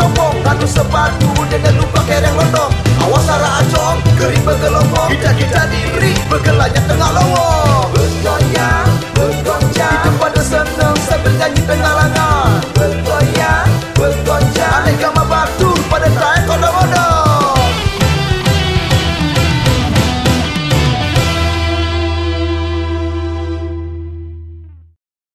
tombong Satu sepatu dengan lupa kereng lontong. Awas arah acong, kering bergelombong. Kita-kita diri, bergelanya tengah lowong.